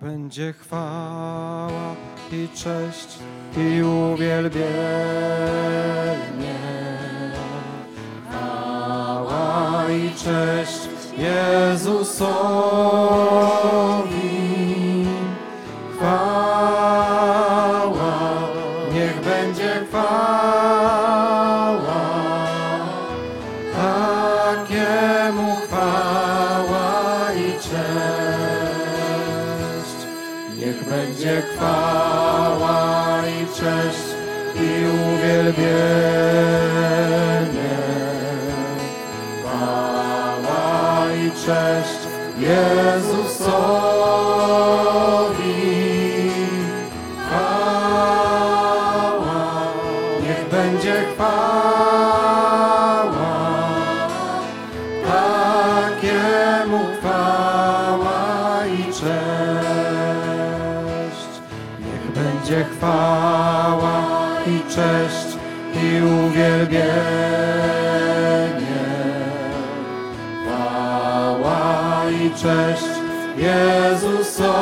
Będzie chwała i cześć i uwielbienie. Chwała i cześć Jezusowi. Chwała, niech będzie chwała. Takiemu chwała Niech będzie chwała i cześć i uwielbienie. Chwała i cześć Jezusowi. Chwała, niech będzie chwała. Takiemu chwała i cześć. Będzie chwała i cześć i uwielbienie. Chwała i cześć Jezusowi.